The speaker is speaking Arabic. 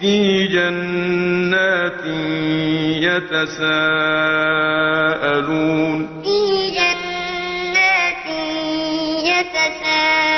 فِي جَنَّاتٍ يَتَسَاءَلُونَ. فِي جَنَّاتٍ يَتَسَاءَلُونَ.